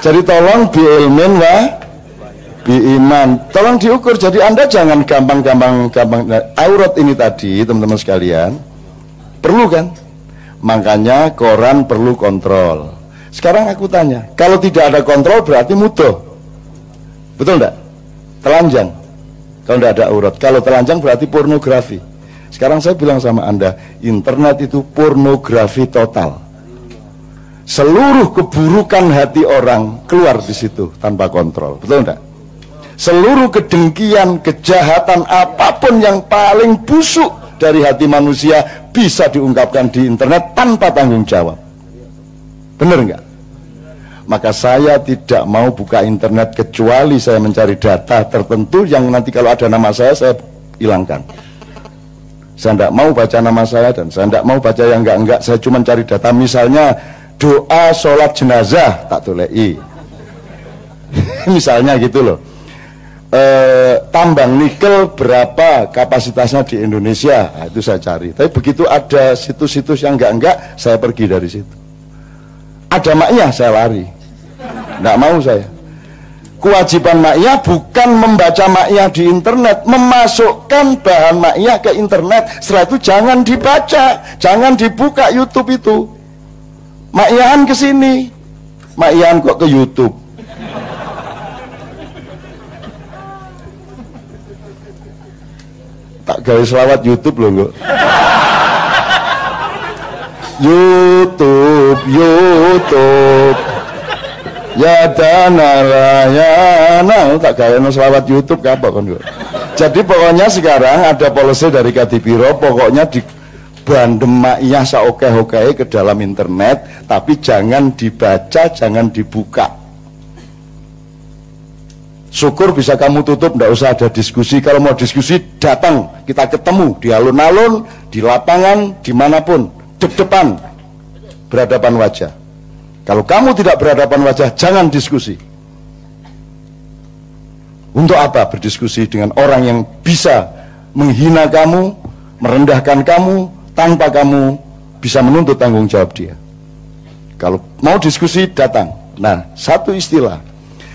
Jadi tolong bi ilmin wa bi iman. Tolong diukur. Jadi Anda jangan gampang-gampang gampang nah, aurat ini tadi, teman-teman sekalian. Perlu kan? Makanya koran perlu kontrol. Sekarang aku tanya, kalau tidak ada kontrol berarti mudah. Betul enggak? Telanjang. Kalau tidak ada aurat. Kalau telanjang berarti pornografi. Sekarang saya bilang sama Anda, internet itu pornografi total seluruh keburukan hati orang keluar di situ tanpa kontrol. Betul enggak? Seluruh kedengkian, kejahatan apa pun yang paling busuk dari hati manusia bisa diungkapkan di internet tanpa tanggung jawab. Benar enggak? Maka saya tidak mau buka internet kecuali saya mencari data tertentu yang nanti kalau ada nama saya saya hilangkan. Saya tidak mau baca nama saya dan saya tidak mau baca yang enggak-enggak. Saya cuma cari data misalnya doa sholat jenazah tak tolei misalnya gitu loh. E, tambang nikel berapa kapasitasnya di Indonesia? Nah, itu saya cari. Tapi begitu ada situs-situs yang enggak-enggak saya pergi dari situ. Ada maknya saya lari. Enggak mau saya. Kewajiban maknya bukan membaca maknya di internet memasukkan bahan maknya ke internet. Setelah itu jangan dibaca jangan dibuka YouTube itu Mak Ian ke sini. Mak Ian kok ke YouTube. Tak gawe selawat YouTube loh kok. YouTube, YouTube. Ya dana ya nah tak gawe selawat YouTube apa kan Jadi pokoknya sekarang ada polisi dari Kadipiro pokoknya di bandem maiyah saoke-oke ke dalam internet tapi jangan dibaca jangan dibuka. Syukur bisa kamu tutup tidak usah ada diskusi. Kalau mau diskusi datang. Kita ketemu di alun-alun di lapangan di mana pun depan berhadapan wajah. Kalau kamu tidak berhadapan wajah jangan diskusi. Untuk apa berdiskusi dengan orang yang bisa menghina kamu merendahkan kamu tanpa kamu bisa menuntut tanggung jawab dia. Kalau mau diskusi datang. Nah, satu istilah.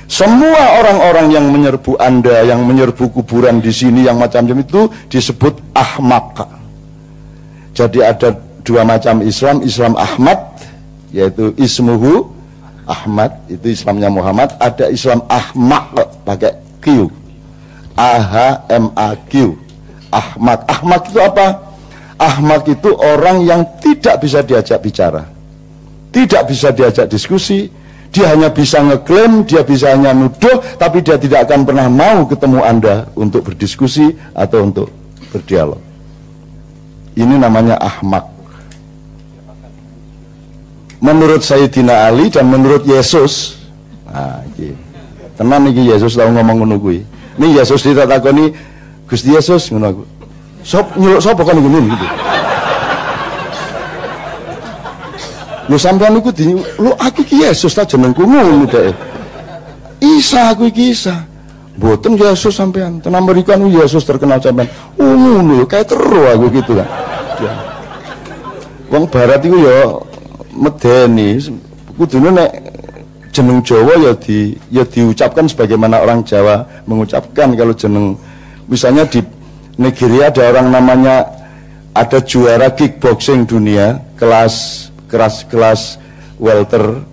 Semua orang-orang yang menyerbu Anda, yang menyerbu kuburan di sini, yang macam-macam itu disebut ahmak. Jadi ada dua macam Islam, Islam Ahmad, yaitu ismuhu Ahmad, itu Islamnya Muhammad. Ada Islam Ahmak pakai Q. A H M A Q. Ahmad. Ahmad itu apa? Ahmak itu orang yang tidak bisa diajak bicara. Tidak bisa diajak diskusi. Dia hanya bisa ngeklaim, dia bisa hanya nuduh tapi dia tidak akan pernah mau ketemu anda untuk berdiskusi atau untuk berdialog. Ini namanya ahmak menurut Sayyidina Ali dan menurut Yesus. Nah, ini. tenan Yesus tahu ngomong ngono ini Yesus ditakoni Gusti Yesus ngono Sop nyeluk sapa kan ngene gitu. Lu sampean niku di lu aku Yesus ta jenengku ngono dek. Isa aku iki Isa. Yesus sampean. Tenan mriku anu Yesus terkenal sampean. Oh ngono kayak teru aku gitu kan. Ya. Wong barat iku ya medeni kudune nek jeneng Jawa ya di ya diucapkan sebagaimana orang Jawa mengucapkan kalau jeneng misalnya di Nigeria ada orang namanya ada juara kickboxing dunia kelas kelas kelas welter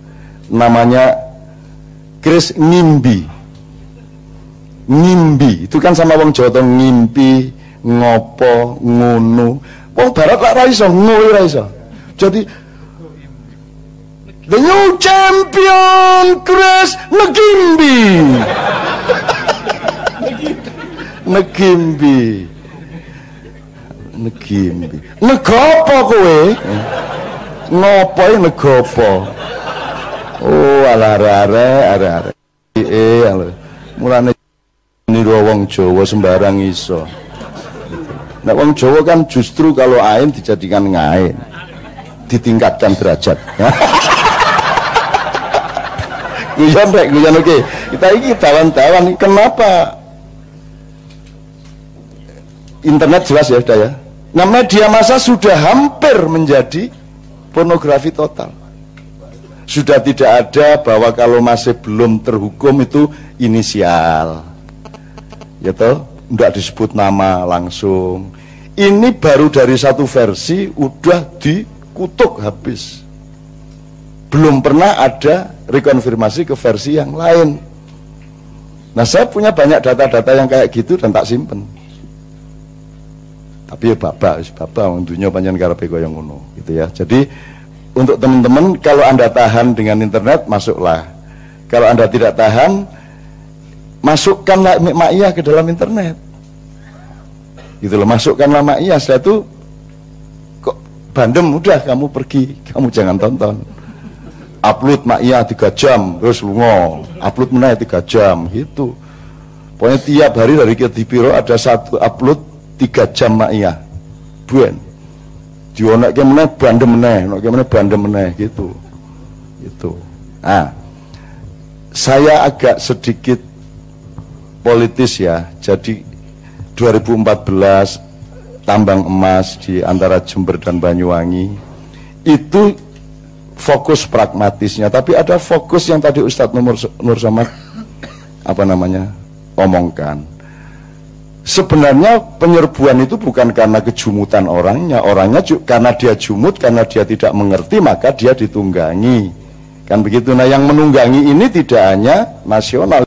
namanya Chris Ngimbi. Ngimbi itu kan sama wong Jawa tuh ngimpi ngopo ngunu wong barat lah ra iso ngono ra iso. Jadi the new champion Chris Ngimbi. Ngimbi negimbi negopo kowe? Ngopo negopo oh alarare are-are eh mulane niru wong Jawa sembarang iso. Nah, wong Jawa kan justru kalau ain dijadikan ngain, ditingkatkan derajat. guyon rek, guyon oke. Kita ini tawan-tawan, kenapa? Internet jelas ya sudah ya Nah media massa sudah hampir menjadi pornografi total. sudah tidak ada bahwa kalau masih belum terhukum itu inisial. Ya toh tidak disebut nama langsung. Ini baru dari satu versi udah dikutuk habis. Belum pernah ada rekonfirmasi ke versi yang lain. Nah saya punya banyak data-data yang kayak gitu dan tak simpen tapi ya bapak bapak untuknya panjang karepe yang ngono gitu ya. Jadi untuk teman-teman kalau anda tahan dengan internet masuklah. Kalau anda tidak tahan masukkanlah ma'iyah ke dalam internet. Gitu loh masukkanlah ma'iyah setelah itu kok bandem udah kamu pergi kamu jangan tonton. Upload ma'iyah tiga jam terus lungo upload mana tiga jam gitu. Pokoknya tiap hari dari Kedipiro ada satu upload tiga jam ya buen dionak meneh bandem meneh. Nak meneh bandem meneh gitu. Itu ah saya agak sedikit politis ya. Jadi 2014 tambang emas di antara Jember dan Banyuwangi itu fokus pragmatisnya. Tapi ada fokus yang tadi Ustadz Nur, Nur Samad apa namanya omongkan Sebenarnya penyerbuan itu bukan karena kejumutan orangnya, orangnya karena dia jumut, karena dia tidak mengerti, maka dia ditunggangi. Kan begitu. Nah, yang menunggangi ini tidak hanya nasional,